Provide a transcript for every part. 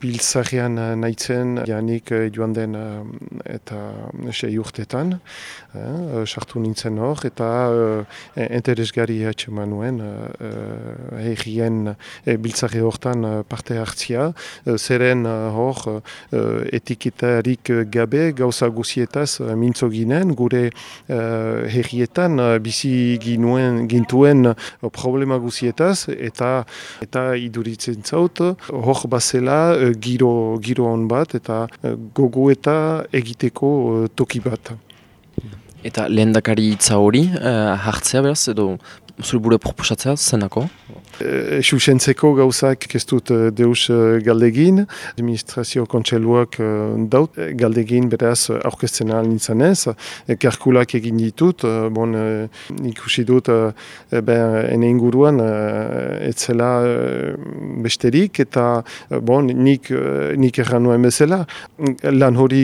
biltzarean nahitzen janik joan den eta sei urtetan, sartu nintzen hor, eta interesgari hatxe manuen egien biltzare hortan parte hartzia, zeren hor etiketarik gabe gauza guzietaz mintzo ginen, gure herrietan bizi ginuen, gintuen problema guzietaz, eta eta iduritzen zaut, hor bazela giro, giro hon bat, eta gogo eta egiteko toki bat. Eta lehen dakari itza hori, uh, hartzea beraz, edo zure bure proposatzea, zenako? Xuxentzeko gauzak ez dut deus galdegin, administrazio kontseluak daut galdegin beraz aurkezten ahal nintzen ez, kerkulak egin ditut, bon, ikusi dut ben, ene inguruan etzela besterik, eta bon, nik, nik erran nuen bezala, lan hori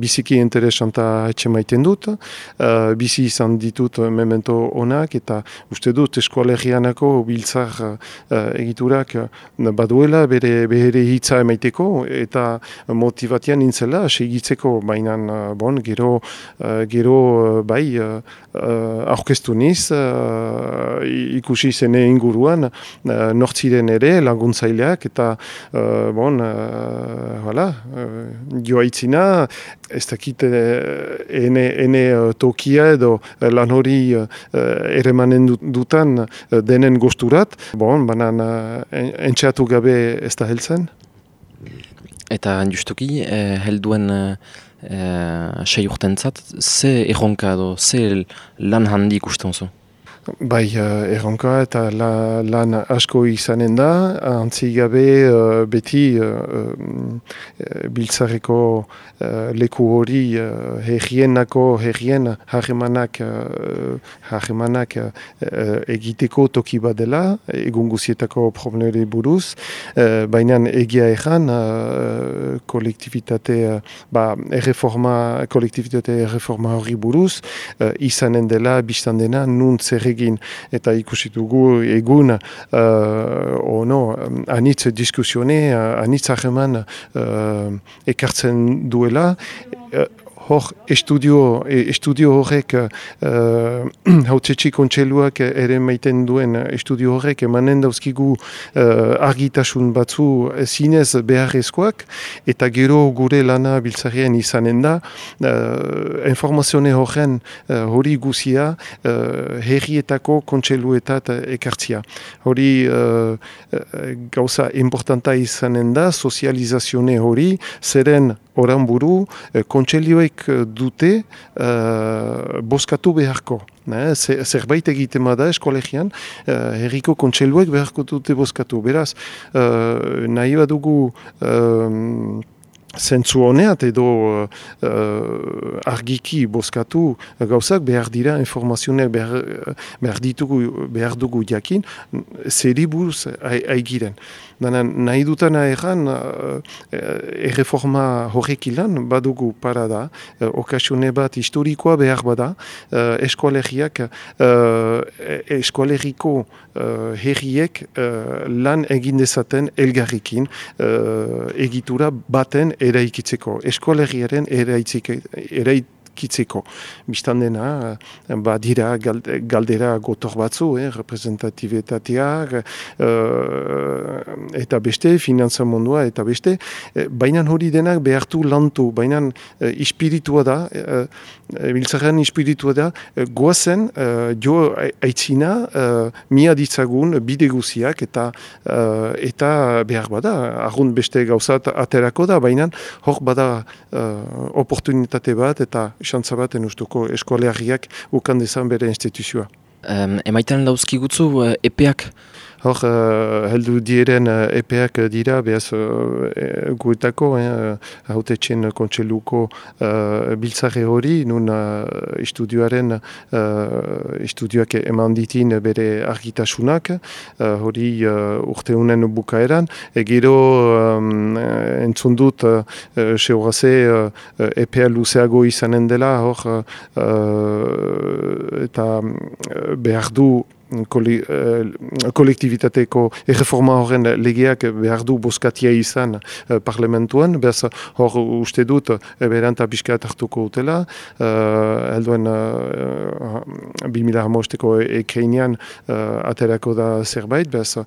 biziki interesanta etxe maiten dut, bizi izan ditut memento onak, eta uste dut eskualerianako biltzar uh, egiturak uh, baduela bere behere hitza emaiteko eta motivatian nintzela segitzeko baina uh, bon, gero, uh, gero bai uh, aurkeztu niz uh, ikusi zene inguruan uh, nortziren ere laguntzaileak eta uh, bon, uh, voilà, uh, joaitzina ez dakit ene, ene tokia edo lan hori uh, ere manen dutan denen gosturat, bon, banan entxeatu gabe ez da heltzen. Eta justuki, eh, helduen eh, sei urtentzat, ze erronka edo, ze lan handi ikusten zu? Bai, uh, erronka eta la, lan asko izanen da, antzi gabe uh, beti uh, uh, biltzareko uh, leku hori uh, herrienako, herrien harremanak, harremanak egiteko toki badela, egun guzietako problemeri buruz, baina egia ezan kolektivitate, uh, ba, erreforma, kolektivitate erreforma hori buruz, izanen dela, biztan dena, nun egin eta ikusi dugu egun uh, ono, anitz diskusione, uh, anitz ahreman uh, ekartzen duela, hor estudio, estudio horrek uh, hautsetxik kontseluak ere maiten duen estudio horrek emanen dauzkigu uh, argitasun batzu zinez beharrezkoak eta gero gure lana biltzarien izanen da uh, informazione horren uh, hori guzia uh, herrietako kontseluetat ekartzia. Hori uh, gauza importanta izanen da sozializazione hori zeren oran buru, eh, kontselioek eh, dute uh, boskatu beharko. Ne? Zerbait egiten da eskolegian, uh, herriko kontseluek beharko dute boskatu. Beraz, uh, nahi badugu... Uh, zentzu honeat edo uh, argiki bozkatu gauzak behar dira informazioak behar, behar ditugu behar dugu jakin zeri buruz aigiren. Dana nahi dutana erran uh, erreforma horrek ilan badugu para da, uh, okasione bat historikoa behar bada, uh, eskoalegiak uh, eskoalegiko uh, herriek uh, lan egin dezaten elgarrikin uh, egitura baten eraikitzeko, eskolegiaren eraikitzeko kitzeko. Bistan dena, ba dira galdera gotor batzu, eh, representatibetateak, eh, eta beste, finantza mundua, eta beste, eh, baina hori denak behartu lantu, baina eh, ispiritua da, eh, biltzaren ispiritua da, eh, goazen, eh, jo aitzina, eh, mia ditzagun, bide guziak, eta, eh, eta behar bada, argun beste gauzat aterako da, baina hor bada eh, oportunitate bat, eta xantza bat enustuko eskoleagiak ukan dezan bere instituzioa. Um, emaiten dauzki gutzu, uh, epeak Hor, uh, heldu dieren uh, epeak dira, behaz uh, guetako, eh, haute txen kontseluko biltzare hori, nun uh, estudioaren uh, estudioak eman ditin bere argitasunak, hori uh, urte unen bukaeran, egero um, entzun dut uh, seugaze uh, epea luzeago izanen dela, hor, uh, eta behar du kolektivitateko erreforma horren legeak behar du boskatia izan uh, parlamentuan, behaz hor uste dut beranta pixka hartuko utela, uh, elduen uh, 2000 hamosteko ekreinean uh, aterako da zerbait, behaz uh,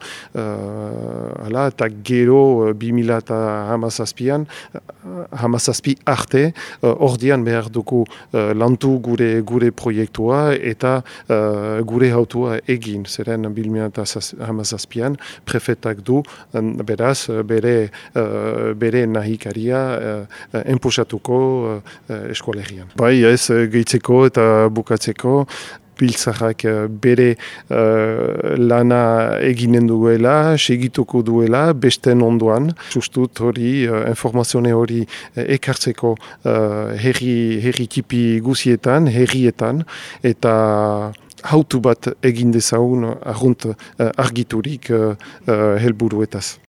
eta gero 2000 eta hamazazpian, hamazazpi arte, ordian behar duku lantu gure gure proiektua eta gure hautua egin, zeren bilmena eta hamazazpian, prefetak du, beraz, bere, uh, bere nahikaria uh, enpusatuko uh, eskolegian. Bai, ez, gehitzeko eta bukatzeko, biltzarrak bere uh, lana eginen duela, segituko duela, besten onduan. Justut hori, uh, informazione hori ekartzeko uh, herri, herri tipi guzietan, herrietan, eta hautu bat egin dezagun argunt uh, argiturik uh, helburuetaz.